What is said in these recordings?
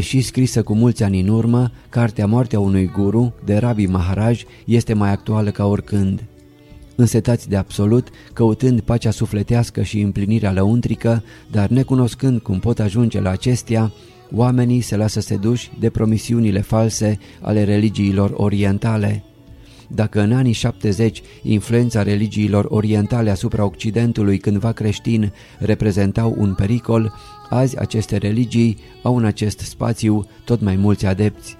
Deși scrisă cu mulți ani în urmă, cartea Moartea unui guru de Rabi Maharaj este mai actuală ca oricând. Însetați de absolut, căutând pacea sufletească și împlinirea lăuntrică, dar necunoscând cum pot ajunge la acestea, oamenii se lasă seduși de promisiunile false ale religiilor orientale. Dacă în anii 70 influența religiilor orientale asupra Occidentului cândva creștin reprezentau un pericol, azi aceste religii au în acest spațiu tot mai mulți adepți.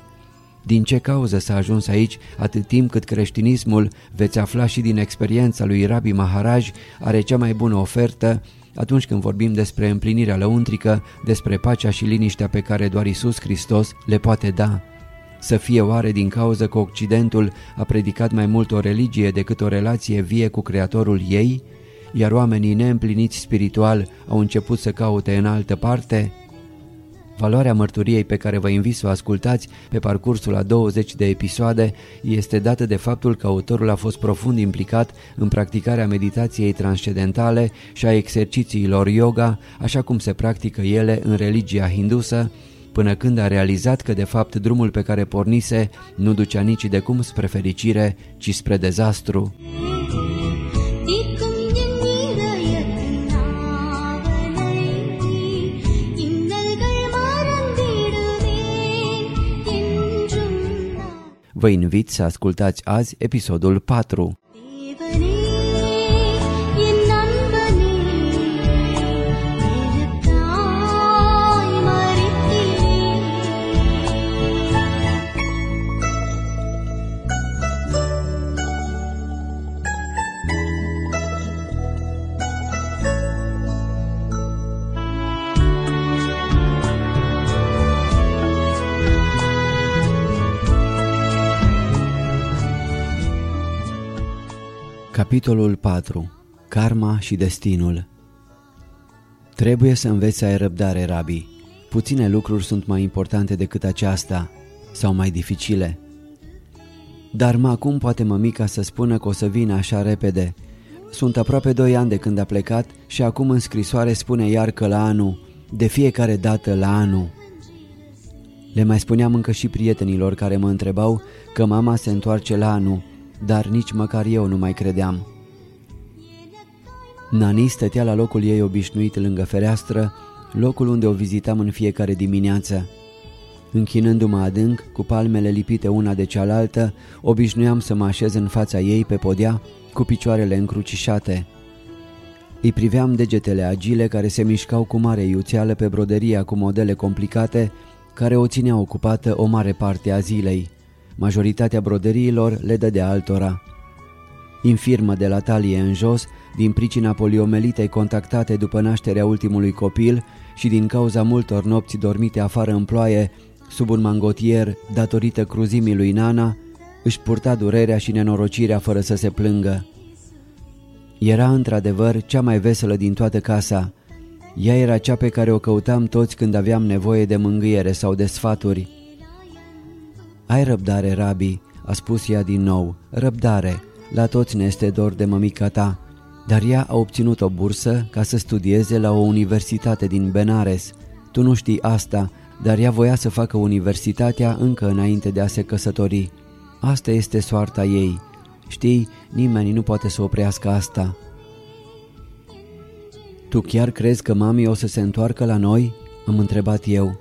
Din ce cauză s-a ajuns aici atât timp cât creștinismul, veți afla și din experiența lui Rabbi Maharaj, are cea mai bună ofertă atunci când vorbim despre împlinirea lăuntrică, despre pacea și liniștea pe care doar Isus Hristos le poate da. Să fie oare din cauză că Occidentul a predicat mai mult o religie decât o relație vie cu Creatorul ei, iar oamenii neîmpliniți spiritual au început să caute în altă parte? Valoarea mărturiei pe care vă invit să o ascultați pe parcursul a 20 de episoade este dată de faptul că autorul a fost profund implicat în practicarea meditației transcendentale și a exercițiilor yoga, așa cum se practică ele în religia hindusă, până când a realizat că de fapt drumul pe care pornise nu ducea nici de cum spre fericire, ci spre dezastru. Vă invit să ascultați azi episodul 4. Capitolul 4. Karma și destinul Trebuie să înveți să ai răbdare, Rabi. Puține lucruri sunt mai importante decât aceasta, sau mai dificile. Dar mă acum poate mămica să spună că o să vină așa repede. Sunt aproape doi ani de când a plecat și acum în scrisoare spune iar că la anul, de fiecare dată la anul. Le mai spuneam încă și prietenilor care mă întrebau că mama se întoarce la anul dar nici măcar eu nu mai credeam. Nani stătea la locul ei obișnuit lângă fereastră, locul unde o vizitam în fiecare dimineață. Închinându-mă adânc, cu palmele lipite una de cealaltă, obișnuiam să mă așez în fața ei pe podea, cu picioarele încrucișate. Îi priveam degetele agile care se mișcau cu mare iuțeală pe broderia cu modele complicate, care o ținea ocupată o mare parte a zilei. Majoritatea broderiilor le dădea altora. Infirmă de la talie în jos, din pricina poliomelitei contactate după nașterea ultimului copil și din cauza multor nopți dormite afară în ploaie, sub un mangotier, datorită cruzimii lui Nana, își purta durerea și nenorocirea fără să se plângă. Era într-adevăr cea mai veselă din toată casa. Ea era cea pe care o căutam toți când aveam nevoie de mângâiere sau de sfaturi. Ai răbdare, Rabi, a spus ea din nou, răbdare, la toți ne este dor de mămica ta. Dar ea a obținut o bursă ca să studieze la o universitate din Benares. Tu nu știi asta, dar ea voia să facă universitatea încă înainte de a se căsători. Asta este soarta ei. Știi, nimeni nu poate să oprească asta. Tu chiar crezi că mami o să se întoarcă la noi? Am întrebat eu.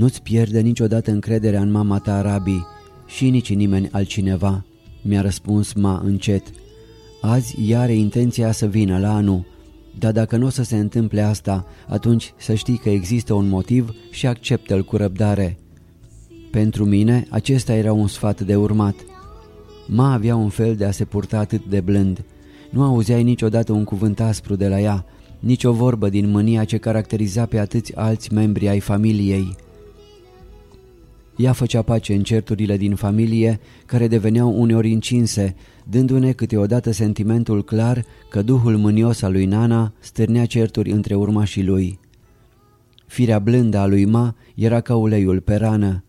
Nu-ți pierde niciodată încrederea în mama ta, Rabi, și nici nimeni altcineva, mi-a răspuns ma încet. Azi ea are intenția să vină la anul, dar dacă nu o să se întâmple asta, atunci să știi că există un motiv și acceptă-l cu răbdare. Pentru mine, acesta era un sfat de urmat. Ma avea un fel de a se purta atât de blând. Nu auzeai niciodată un cuvânt aspru de la ea, nici o vorbă din mânia ce caracteriza pe atâți alți membri ai familiei. Ea făcea pace în certurile din familie, care deveneau uneori încinse, dându-ne câteodată sentimentul clar că duhul mânios al lui Nana stârnea certuri între urmașii lui. Firea blândă a lui Ma era ca uleiul pe rană.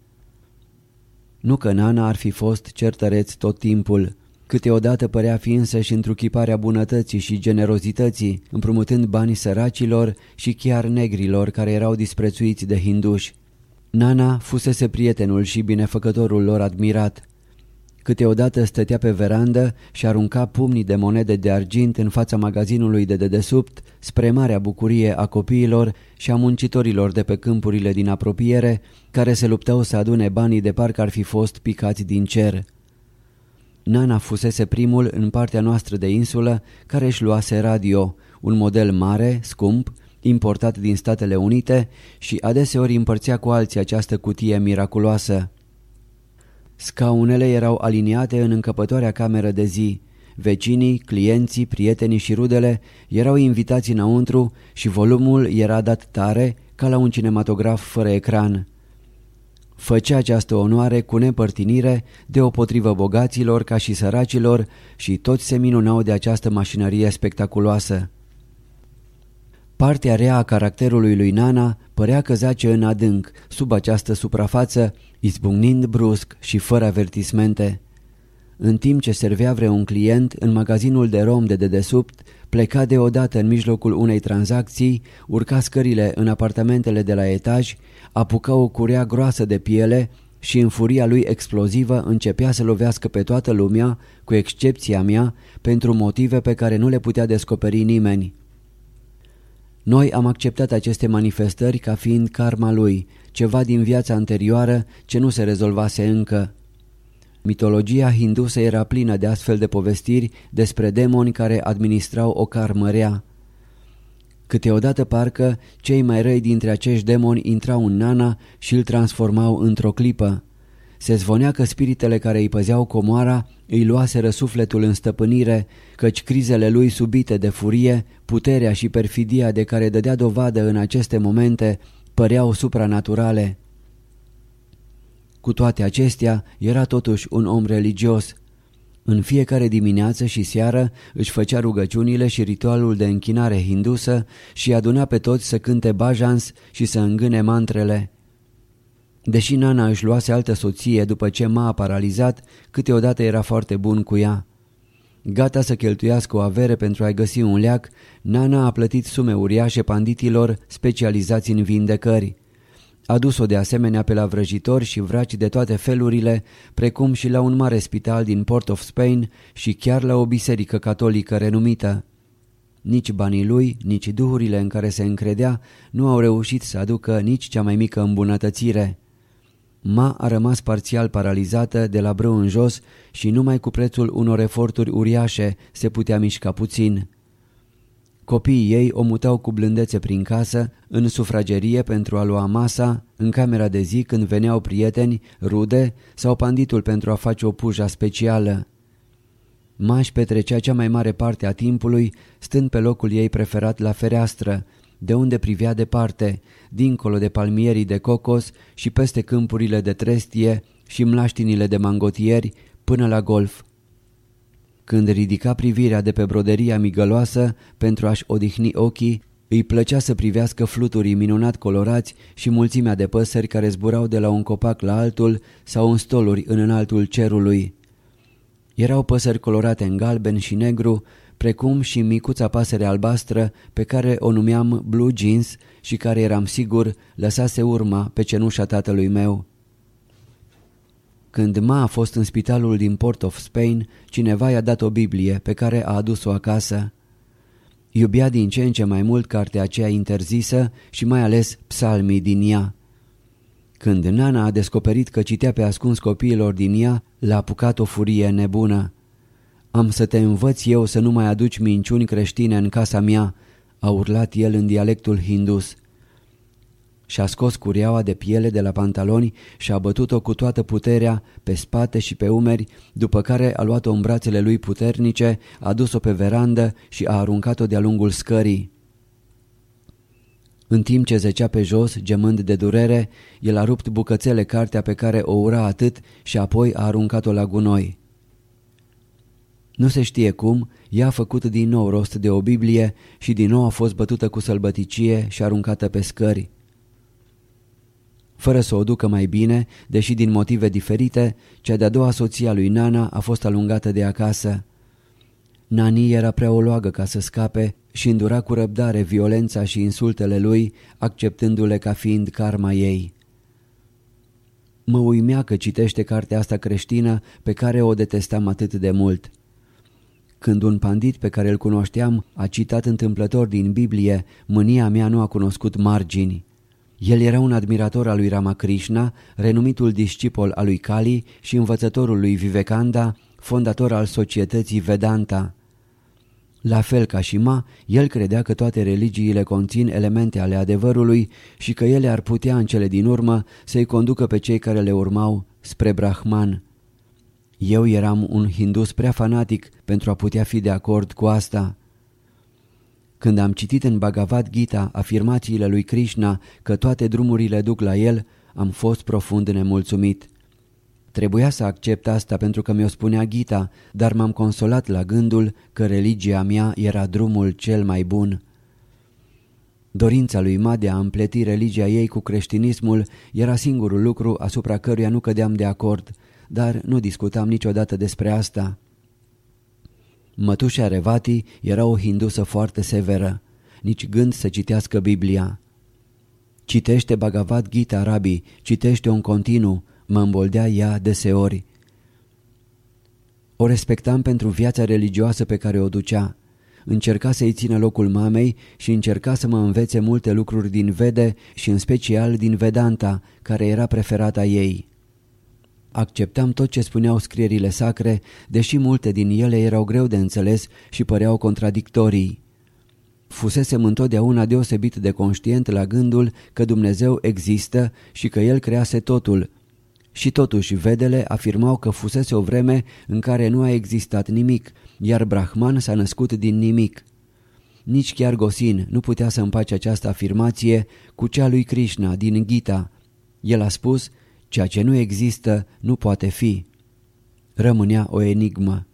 Nu că Nana ar fi fost certăreț tot timpul. Câteodată părea fi însăși întruchiparea bunătății și generozității, împrumutând banii săracilor și chiar negrilor care erau disprețuiți de hinduși. Nana fusese prietenul și binefăcătorul lor admirat. Câteodată stătea pe verandă și arunca pumnii de monede de argint în fața magazinului de dedesubt, spre marea bucurie a copiilor și a muncitorilor de pe câmpurile din apropiere, care se luptau să adune banii de parcă ar fi fost picați din cer. Nana fusese primul în partea noastră de insulă care își luase radio, un model mare, scump, importat din Statele Unite și adeseori împărțea cu alții această cutie miraculoasă. Scaunele erau aliniate în încăpătoarea cameră de zi. Vecinii, clienții, prietenii și rudele erau invitați înăuntru și volumul era dat tare ca la un cinematograf fără ecran. Făcea această onoare cu nepărtinire deopotrivă bogaților ca și săracilor și toți se minunau de această mașinărie spectaculoasă. Partea rea a caracterului lui Nana părea că zace în adânc, sub această suprafață, izbucnind brusc și fără avertismente. În timp ce servea vreun client în magazinul de rom de dedesubt, pleca deodată în mijlocul unei tranzacții, urca scările în apartamentele de la etaj, apuca o curea groasă de piele și în furia lui explozivă începea să lovească pe toată lumea, cu excepția mea, pentru motive pe care nu le putea descoperi nimeni. Noi am acceptat aceste manifestări ca fiind karma lui, ceva din viața anterioară ce nu se rezolvase încă. Mitologia hindusă era plină de astfel de povestiri despre demoni care administrau o karmă rea. Câteodată parcă cei mai răi dintre acești demoni intrau în Nana și îl transformau într-o clipă. Se zvonea că spiritele care îi păzeau comoara îi luaseră sufletul în stăpânire, căci crizele lui subite de furie, puterea și perfidia de care dădea dovadă în aceste momente păreau supranaturale. Cu toate acestea, era totuși un om religios. În fiecare dimineață și seară își făcea rugăciunile și ritualul de închinare hindusă și aduna pe toți să cânte bajans și să îngâne mantrele. Deși Nana își luase altă soție după ce m-a paralizat, câteodată era foarte bun cu ea. Gata să cheltuiască o avere pentru a-i găsi un leac, Nana a plătit sume uriașe panditilor specializați în vindecări. A dus-o de asemenea pe la vrăjitori și vraci de toate felurile, precum și la un mare spital din Port of Spain și chiar la o biserică catolică renumită. Nici banii lui, nici duhurile în care se încredea nu au reușit să aducă nici cea mai mică îmbunătățire. Ma a rămas parțial paralizată de la brâu în jos și numai cu prețul unor eforturi uriașe se putea mișca puțin. Copiii ei o mutau cu blândețe prin casă, în sufragerie pentru a lua masa, în camera de zi când veneau prieteni, rude sau panditul pentru a face o puja specială. Maș petrecea cea mai mare parte a timpului stând pe locul ei preferat la fereastră, de unde privea departe, dincolo de palmierii de cocos și peste câmpurile de trestie și mlaștinile de mangotieri până la golf. Când ridica privirea de pe broderia migăloasă pentru a-și odihni ochii, îi plăcea să privească fluturii minunat colorați și mulțimea de păsări care zburau de la un copac la altul sau în stoluri în înaltul cerului. Erau păsări colorate în galben și negru, precum și micuța pasăre albastră pe care o numeam Blue Jeans și care eram sigur lăsase urma pe cenușa tatălui meu. Când Ma a fost în spitalul din Port of Spain, cineva i-a dat o Biblie pe care a adus-o acasă. Iubea din ce în ce mai mult cartea aceea interzisă și mai ales psalmii din ea. Când Nana a descoperit că citea pe ascuns copiilor din ea, l-a apucat o furie nebună. Am să te învăț eu să nu mai aduci minciuni creștine în casa mea, a urlat el în dialectul hindus. Și-a scos cureaua de piele de la pantaloni și a bătut-o cu toată puterea pe spate și pe umeri, după care a luat-o în brațele lui puternice, a dus-o pe verandă și a aruncat-o de-a lungul scării. În timp ce zecea pe jos, gemând de durere, el a rupt bucățele cartea pe care o ura atât și apoi a aruncat-o la gunoi. Nu se știe cum, ea a făcut din nou rost de o Biblie și din nou a fost bătută cu sălbăticie și aruncată pe scări. Fără să o ducă mai bine, deși din motive diferite, cea de-a doua soție a lui Nana a fost alungată de acasă. Nani era prea oloagă ca să scape și îndura cu răbdare violența și insultele lui, acceptându-le ca fiind karma ei. Mă uimea că citește cartea asta creștină pe care o detestam atât de mult. Când un pandit pe care îl cunoșteam a citat întâmplător din Biblie, mânia mea nu a cunoscut margini. El era un admirator al lui Ramakrishna, renumitul discipol al lui Kali și învățătorul lui Vivekanda, fondator al societății Vedanta. La fel ca și Ma, el credea că toate religiile conțin elemente ale adevărului și că ele ar putea în cele din urmă să-i conducă pe cei care le urmau spre Brahman. Eu eram un hindus prea fanatic pentru a putea fi de acord cu asta. Când am citit în Bhagavad Gita afirmațiile lui Krishna că toate drumurile duc la el, am fost profund nemulțumit. Trebuia să accept asta pentru că mi-o spunea Gita, dar m-am consolat la gândul că religia mea era drumul cel mai bun. Dorința lui Ma de a împleti religia ei cu creștinismul era singurul lucru asupra căruia nu cădeam de acord, dar nu discutam niciodată despre asta. Mătușa Revati era o hindusă foarte severă, nici gând să citească Biblia. Citește Bhagavad Gita, Rabi, citește-o în continuu, mă îmboldea ea deseori. O respectam pentru viața religioasă pe care o ducea. Încerca să-i țină locul mamei și încerca să mă învețe multe lucruri din Vede și în special din Vedanta, care era preferata ei. Acceptam tot ce spuneau scrierile sacre, deși multe din ele erau greu de înțeles și păreau contradictorii. Fusesem întotdeauna deosebit de conștient la gândul că Dumnezeu există și că El crease totul. Și totuși vedele afirmau că fusese o vreme în care nu a existat nimic, iar Brahman s-a născut din nimic. Nici chiar Gosin nu putea să împace această afirmație cu cea lui Krishna din Gita. El a spus Ceea ce nu există nu poate fi. Rămânea o enigmă.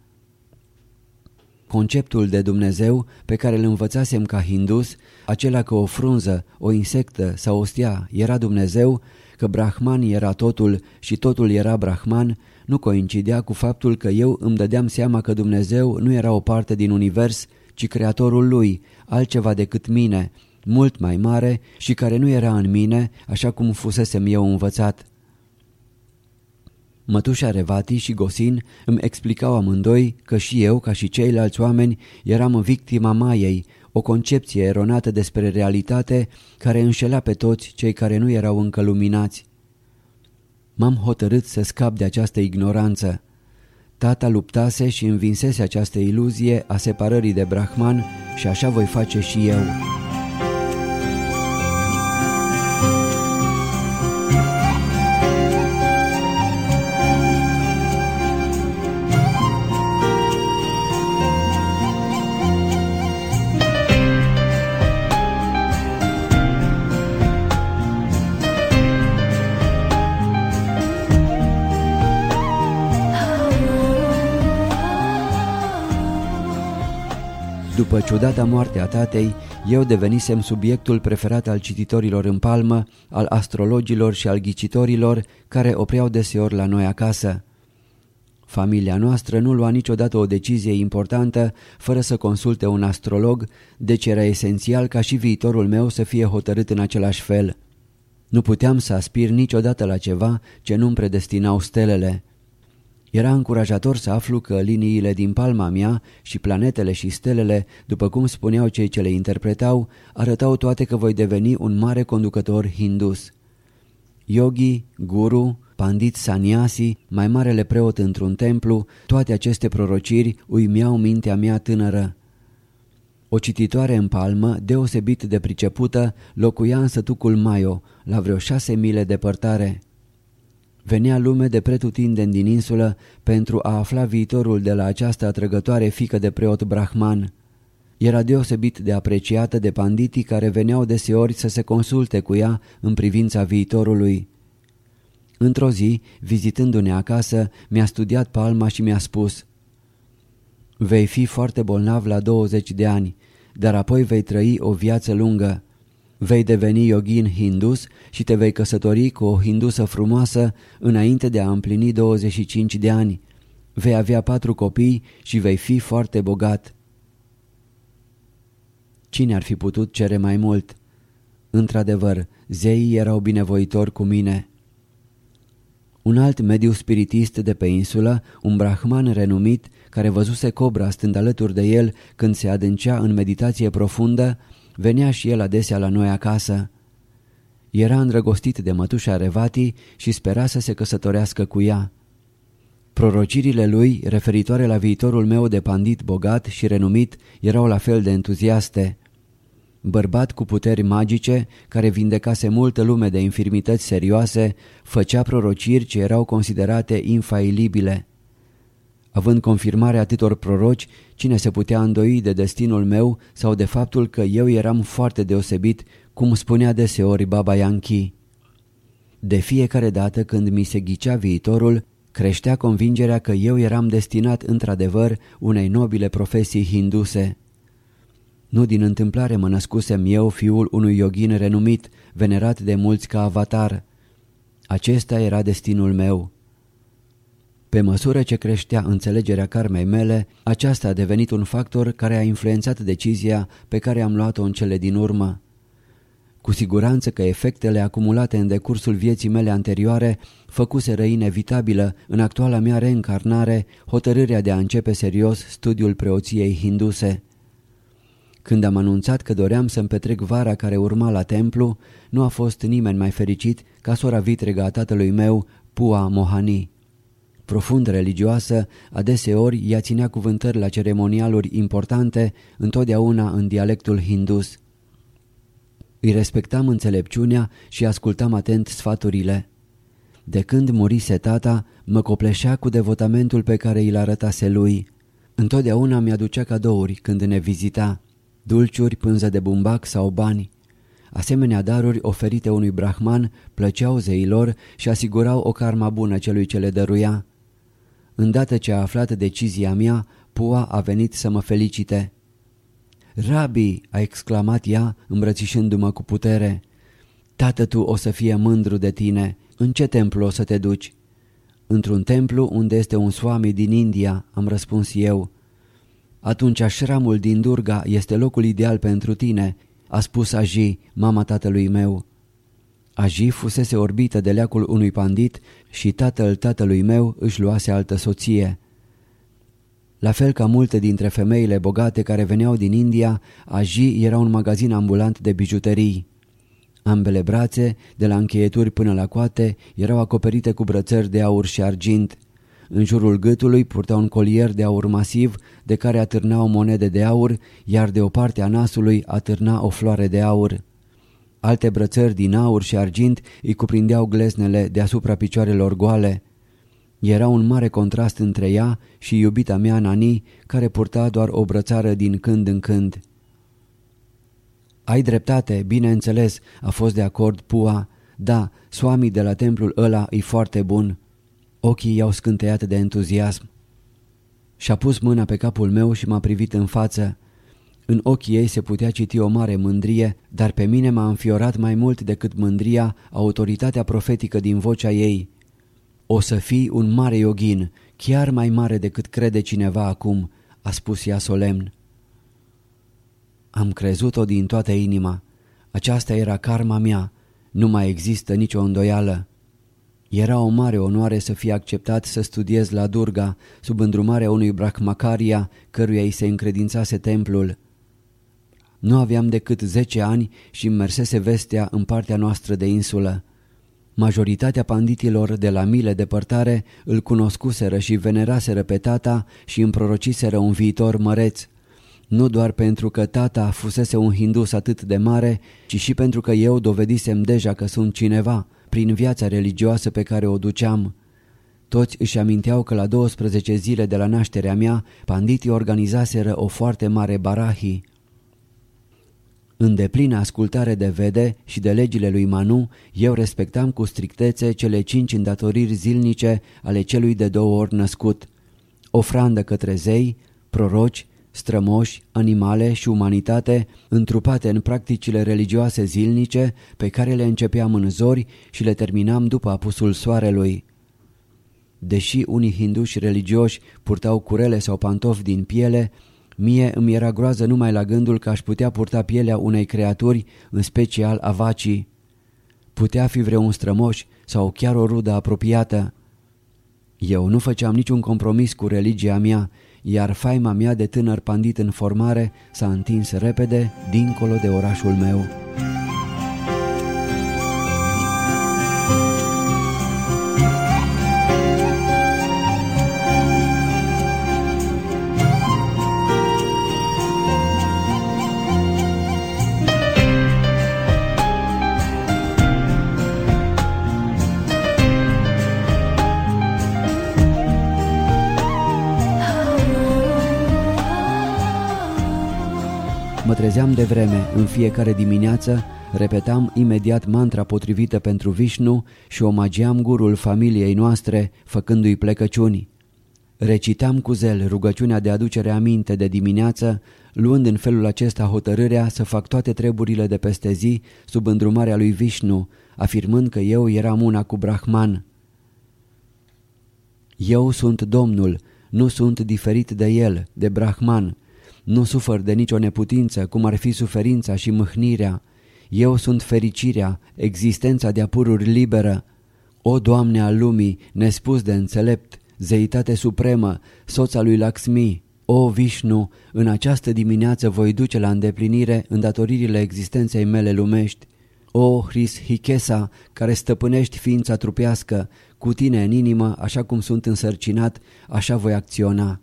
Conceptul de Dumnezeu pe care îl învățasem ca hindus, acela că o frunză, o insectă sau o stea era Dumnezeu, că Brahman era totul și totul era Brahman, nu coincidea cu faptul că eu îmi dădeam seama că Dumnezeu nu era o parte din univers, ci creatorul lui, altceva decât mine, mult mai mare și care nu era în mine, așa cum fusesem eu învățat. Mătușa Revati și Gosin îmi explicau amândoi că și eu, ca și ceilalți oameni, eram victima Maiei, o concepție eronată despre realitate care înșela pe toți cei care nu erau încă luminați. M-am hotărât să scap de această ignoranță. Tata luptase și învinsese această iluzie a separării de Brahman și așa voi face și eu. După ciudata moarte a tatei, eu devenisem subiectul preferat al cititorilor în palmă, al astrologilor și al ghicitorilor care opreau deseori la noi acasă. Familia noastră nu lua niciodată o decizie importantă fără să consulte un astrolog, deci era esențial ca și viitorul meu să fie hotărât în același fel. Nu puteam să aspir niciodată la ceva ce nu-mi predestinau stelele. Era încurajator să aflu că liniile din palma mea și planetele și stelele, după cum spuneau cei ce le interpretau, arătau toate că voi deveni un mare conducător hindus. Yogi, guru, pandit saniasi, mai marele preot într-un templu, toate aceste prorociri uimeau mintea mea tânără. O cititoare în palmă, deosebit de pricepută, locuia în sătucul Maio, la vreo șase mile departare. Venea lume de pretutindeni din insulă pentru a afla viitorul de la această atrăgătoare fică de preot Brahman. Era deosebit de apreciată de panditii care veneau deseori să se consulte cu ea în privința viitorului. Într-o zi, vizitându-ne acasă, mi-a studiat palma și mi-a spus Vei fi foarte bolnav la 20 de ani, dar apoi vei trăi o viață lungă. Vei deveni yogin hindus și te vei căsători cu o hindusă frumoasă înainte de a împlini 25 de ani. Vei avea patru copii și vei fi foarte bogat. Cine ar fi putut cere mai mult? Într-adevăr, zeii erau binevoitori cu mine. Un alt mediu spiritist de pe insulă, un brahman renumit, care văzuse cobra stând alături de el când se adâncea în meditație profundă, venea și el adesea la noi acasă. Era îndrăgostit de mătușa Revati și spera să se căsătorească cu ea. Prorocirile lui, referitoare la viitorul meu de pandit bogat și renumit, erau la fel de entuziaste. Bărbat cu puteri magice, care vindecase multă lume de infirmități serioase, făcea prorociri ce erau considerate infailibile. Având confirmarea atâtor proroci, cine se putea îndoi de destinul meu sau de faptul că eu eram foarte deosebit, cum spunea deseori Baba Yankee. De fiecare dată când mi se ghicea viitorul, creștea convingerea că eu eram destinat într-adevăr unei nobile profesii hinduse. Nu din întâmplare mă născusem eu fiul unui yogin renumit, venerat de mulți ca avatar. Acesta era destinul meu. Pe măsură ce creștea înțelegerea karmei mele, aceasta a devenit un factor care a influențat decizia pe care am luat-o în cele din urmă. Cu siguranță că efectele acumulate în decursul vieții mele anterioare făcuseră inevitabilă în actuala mea reîncarnare hotărârea de a începe serios studiul preoției hinduse. Când am anunțat că doream să-mi petrec vara care urma la templu, nu a fost nimeni mai fericit ca sora vitregă a tatălui meu, Pua Mohani. Profund religioasă, adeseori ea ținea cuvântări la ceremonialuri importante, întotdeauna în dialectul hindus. Îi respectam înțelepciunea și ascultam atent sfaturile. De când murise tata, mă copleșea cu devotamentul pe care îl arătase lui. Întotdeauna mi-aducea cadouri când ne vizita, dulciuri, pânză de bumbac sau bani. Asemenea daruri oferite unui brahman plăceau zeilor și asigurau o karma bună celui ce le dăruia. Îndată ce a aflat decizia mea, Pua a venit să mă felicite. Rabi, a exclamat ea, îmbrățișându-mă cu putere, Tată tu o să fie mândru de tine, în ce templu o să te duci? Într-un templu unde este un swami din India, am răspuns eu. Atunci așramul din Durga este locul ideal pentru tine, a spus Aji, mama tatălui meu. Aji fusese orbită de leacul unui pandit și tatăl tatălui meu își luase altă soție. La fel ca multe dintre femeile bogate care veneau din India, Aji era un magazin ambulant de bijuterii. Ambele brațe, de la încheieturi până la coate, erau acoperite cu brățări de aur și argint. În jurul gâtului purta un colier de aur masiv de care atârnau monede de aur, iar de o parte a nasului atârna o floare de aur. Alte brățări din aur și argint îi cuprindeau gleznele deasupra picioarelor goale. Era un mare contrast între ea și iubita mea Nani, care purta doar o brățară din când în când. Ai dreptate, bineînțeles, a fost de acord Pua. Da, soamii de la templul ăla e foarte bun. Ochii i-au scânteiat de entuziasm. Și-a pus mâna pe capul meu și m-a privit în față. În ochii ei se putea citi o mare mândrie, dar pe mine m-a înfiorat mai mult decât mândria autoritatea profetică din vocea ei. O să fii un mare yogin, chiar mai mare decât crede cineva acum, a spus ea solemn. Am crezut-o din toată inima. Aceasta era karma mea. Nu mai există nicio îndoială. Era o mare onoare să fie acceptat să studiez la Durga, sub îndrumarea unui Brahmacaria, căruia îi se încredințase templul. Nu aveam decât zece ani și îmi mersese vestea în partea noastră de insulă. Majoritatea panditilor de la mile depărtare îl cunoscuseră și veneraseră pe tata și îmi prorociseră un viitor măreț. Nu doar pentru că tata fusese un hindus atât de mare, ci și pentru că eu dovedisem deja că sunt cineva, prin viața religioasă pe care o duceam. Toți își aminteau că la 12 zile de la nașterea mea, panditii organizaseră o foarte mare barahi. În deplină ascultare de vede și de legile lui Manu, eu respectam cu strictețe cele cinci îndatoriri zilnice ale celui de două ori născut. Ofrandă către zei, proroci, strămoși, animale și umanitate, întrupate în practicile religioase zilnice pe care le începeam în zori și le terminam după apusul soarelui. Deși unii hinduși religioși purtau curele sau pantofi din piele, mie îmi era groază numai la gândul că aș putea purta pielea unei creaturi, în special a vacii. Putea fi vreun strămoș sau chiar o rudă apropiată. Eu nu făceam niciun compromis cu religia mea, iar faima mea de tânăr pandit în formare s-a întins repede dincolo de orașul meu. Mă trezeam de vreme, în fiecare dimineață, repetam imediat mantra potrivită pentru Vishnu și omageam gurul familiei noastre, făcându-i plecăciuni. Recitam cu zel rugăciunea de aducere aminte de dimineață, luând în felul acesta hotărârea să fac toate treburile de peste zi sub îndrumarea lui Vishnu, afirmând că eu eram una cu Brahman. Eu sunt Domnul, nu sunt diferit de el, de Brahman, nu sufăr de nicio neputință, cum ar fi suferința și mâhnirea. Eu sunt fericirea, existența de apururi liberă. O, Doamne al lumii, nespus de înțelept, zeitate supremă, soța lui Laxmi, o, Vishnu, în această dimineață voi duce la îndeplinire îndatoririle existenței mele lumești. O, Hris Hikesa, care stăpânești ființa trupească, cu tine în inimă, așa cum sunt însărcinat, așa voi acționa.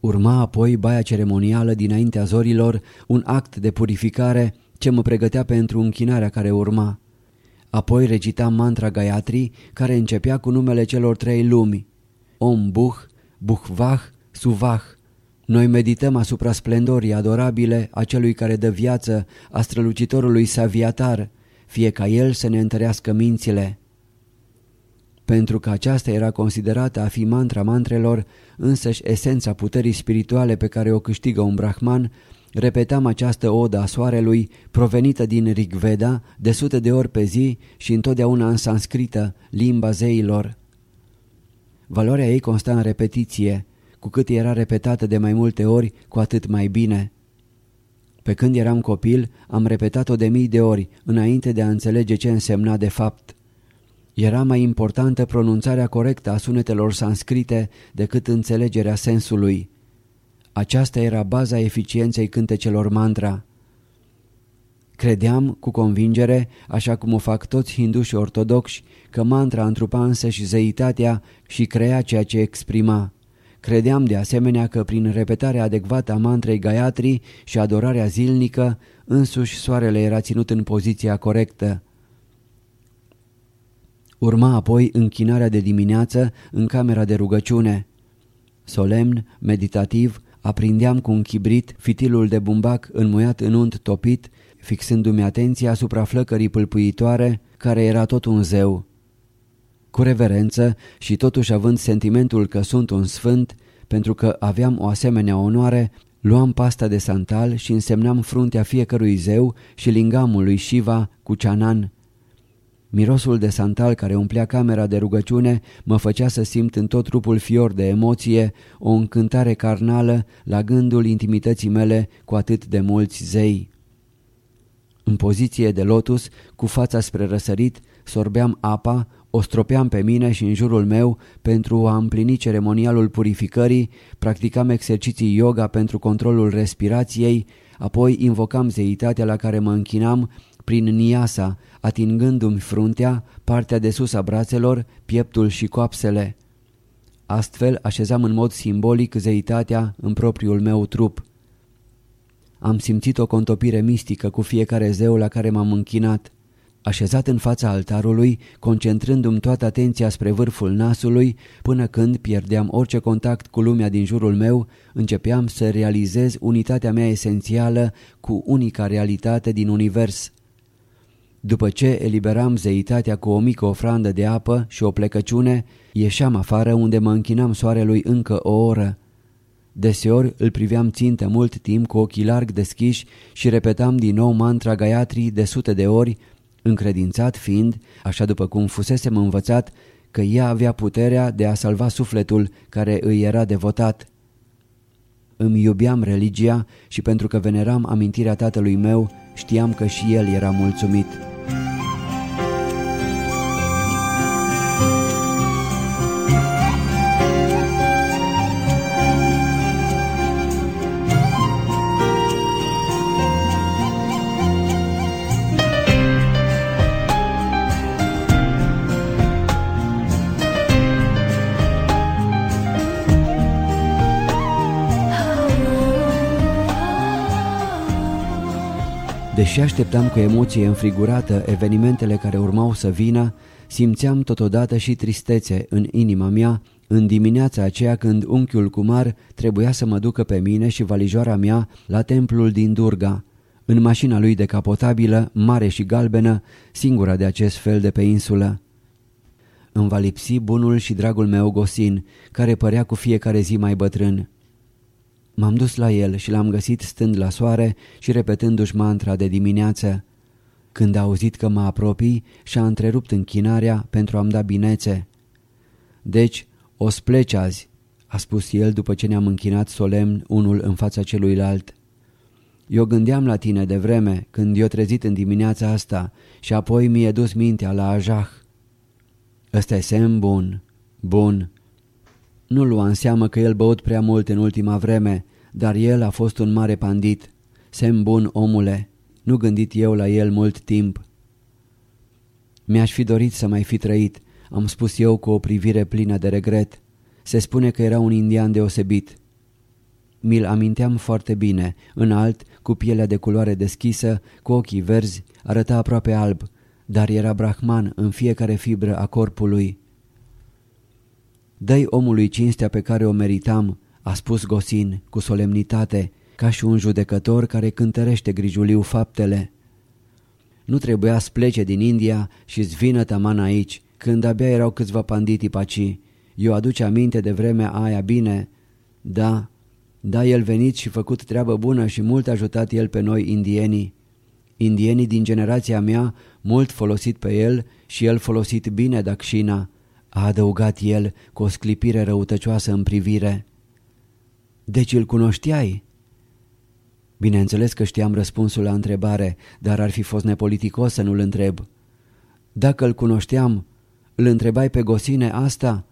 Urma apoi baia ceremonială dinaintea zorilor, un act de purificare ce mă pregătea pentru închinarea care urma. Apoi recita mantra Gayatri, care începea cu numele celor trei lumi, Om Buh, Buhvah, Suvah. Noi medităm asupra splendorii adorabile a celui care dă viață, a strălucitorului Saviatar, fie ca el să ne întărească mințile. Pentru că aceasta era considerată a fi mantra mantrelor, însăși esența puterii spirituale pe care o câștigă un brahman, repetam această odă a soarelui, provenită din Rigveda, de sute de ori pe zi și întotdeauna în sanscrită, limba zeilor. Valoarea ei consta în repetiție, cu cât era repetată de mai multe ori, cu atât mai bine. Pe când eram copil, am repetat-o de mii de ori, înainte de a înțelege ce însemna de fapt. Era mai importantă pronunțarea corectă a sunetelor sanscrite decât înțelegerea sensului. Aceasta era baza eficienței cântecelor mantra. Credeam cu convingere, așa cum o fac toți hinduși ortodoxi, că mantra întrupa însă și zeitatea și crea ceea ce exprima. Credeam de asemenea că prin repetarea adecvată a mantrei Gayatri și adorarea zilnică, însuși soarele era ținut în poziția corectă. Urma apoi închinarea de dimineață în camera de rugăciune. Solemn, meditativ, aprindeam cu un chibrit fitilul de bumbac înmuiat în unt topit, fixându-mi atenția asupra flăcării pâlpâitoare, care era tot un zeu. Cu reverență și totuși având sentimentul că sunt un sfânt, pentru că aveam o asemenea onoare, luam pasta de santal și însemnam fruntea fiecărui zeu și lingamul lui Shiva cu ceanan Mirosul de santal care umplea camera de rugăciune mă făcea să simt în tot trupul fior de emoție o încântare carnală la gândul intimității mele cu atât de mulți zei. În poziție de lotus, cu fața spre răsărit, sorbeam apa, o stropeam pe mine și în jurul meu pentru a împlini ceremonialul purificării, practicam exerciții yoga pentru controlul respirației, apoi invocam zeitatea la care mă închinam prin niasa, atingându-mi fruntea, partea de sus a brațelor, pieptul și coapsele. Astfel așezam în mod simbolic zeitatea în propriul meu trup. Am simțit o contopire mistică cu fiecare zeu la care m-am închinat. Așezat în fața altarului, concentrându-mi toată atenția spre vârful nasului, până când pierdeam orice contact cu lumea din jurul meu, începeam să realizez unitatea mea esențială cu unica realitate din univers – după ce eliberam zeitatea cu o mică ofrandă de apă și o plecăciune, ieșeam afară unde mă închinam soarelui încă o oră. Deseori îl priveam țintă mult timp cu ochii larg deschiși și repetam din nou mantra Gayatri de sute de ori, încredințat fiind, așa după cum fusesem învățat, că ea avea puterea de a salva sufletul care îi era devotat. Îmi iubeam religia și pentru că veneram amintirea tatălui meu, știam că și el era mulțumit. Deși așteptam cu emoție înfrigurată evenimentele care urmau să vină, simțeam totodată și tristețe în inima mea în dimineața aceea când unchiul Cumar trebuia să mă ducă pe mine și valijoara mea la templul din Durga, în mașina lui decapotabilă, mare și galbenă, singura de acest fel de pe insulă. Îmi va lipsi bunul și dragul meu Gosin, care părea cu fiecare zi mai bătrân. M-am dus la el și l-am găsit stând la soare și repetându-și mantra de dimineață. Când a auzit că mă apropii, și-a întrerupt închinarea pentru a-mi da binețe. Deci, o spleci azi, a spus el după ce ne-am închinat solemn unul în fața celuilalt. Eu gândeam la tine de vreme când eu trezit în dimineața asta și apoi mi-e dus mintea la ajah. Ăsta e semn bun, bun, nu lua în seamă că el băut prea mult în ultima vreme, dar el a fost un mare pandit. Semn bun, omule, nu gândit eu la el mult timp. Mi-aș fi dorit să mai fi trăit, am spus eu cu o privire plină de regret. Se spune că era un indian deosebit. Mi-l aminteam foarte bine, înalt, cu pielea de culoare deschisă, cu ochii verzi, arăta aproape alb, dar era brahman în fiecare fibră a corpului. Dă-i omului cinstea pe care o meritam, a spus Gosin cu solemnitate, ca și un judecător care cântărește grijuliu faptele. Nu trebuia să plece din India și să vină taman aici, când abia erau câțiva panditi paci. Eu aduce aminte de vremea aia bine. Da, da, el venit și făcut treabă bună și mult ajutat el pe noi indienii. Indienii din generația mea mult folosit pe el și el folosit bine Dakshina a adăugat el cu o sclipire răutăcioasă în privire. Deci îl cunoșteai? Bineînțeles că știam răspunsul la întrebare, dar ar fi fost nepoliticos să nu-l întreb. Dacă îl cunoșteam, îl întrebai pe Gosine asta?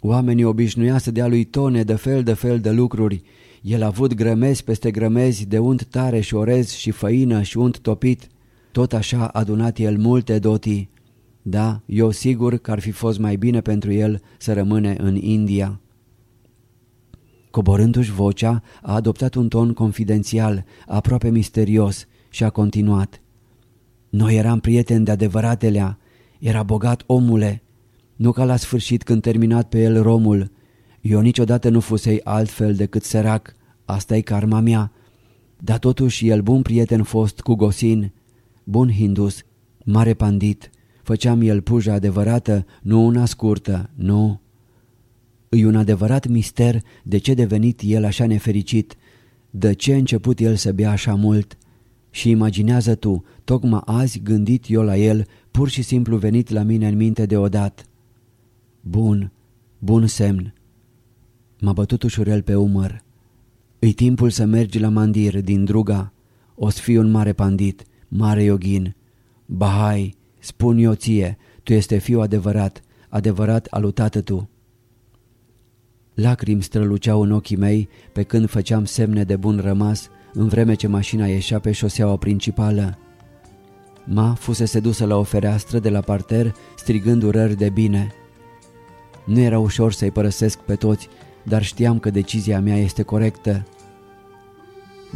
Oamenii obișnuia să dea lui tone de fel de fel de lucruri. El a avut grămezi peste grămezi de unt tare și orez și făină și unt topit. Tot așa a adunat el multe dotii. Da, eu sigur că ar fi fost mai bine pentru el să rămâne în India. Coborându-și vocea, a adoptat un ton confidențial, aproape misterios și a continuat. Noi eram prieteni de adevăratelea, era bogat omule, nu ca la sfârșit când terminat pe el romul. Eu niciodată nu fusei altfel decât sărac, asta e karma mea. Dar totuși el bun prieten fost cu Gosin, bun hindus, mare pandit, Făceam el puja adevărată, nu una scurtă, nu. Îi un adevărat mister de ce devenit el așa nefericit, de ce a început el să bea așa mult. Și imaginează tu, tocmai azi gândit eu la el, pur și simplu venit la mine în minte deodată. Bun, bun semn. M-a bătut ușurel pe umăr. Îi timpul să mergi la mandir din druga. O să fii un mare pandit, mare yogin. Bahai, Spun eu ție, tu este fiu adevărat, adevărat alutată tu. Lacrimi străluceau în ochii mei pe când făceam semne de bun rămas în vreme ce mașina ieșea pe șoseaua principală. Ma fusese dusă la o fereastră de la parter strigând urări de bine. Nu era ușor să-i părăsesc pe toți, dar știam că decizia mea este corectă.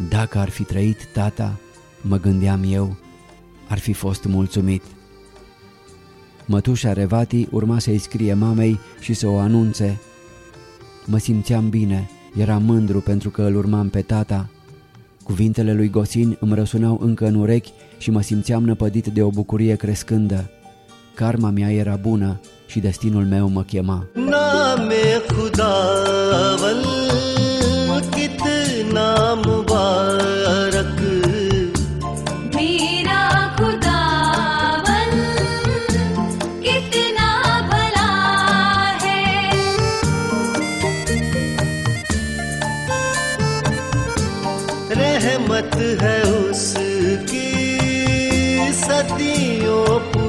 Dacă ar fi trăit tata, mă gândeam eu, ar fi fost mulțumit. Mătușa Revati urma să-i scrie mamei și să o anunțe. Mă simțeam bine, eram mândru pentru că îl urmam pe tata. Cuvintele lui Gosin îmi răsunau încă în urechi și mă simțeam năpădit de o bucurie crescândă. Karma mea era bună și destinul meu mă chema. रहमत है उसकी सदियों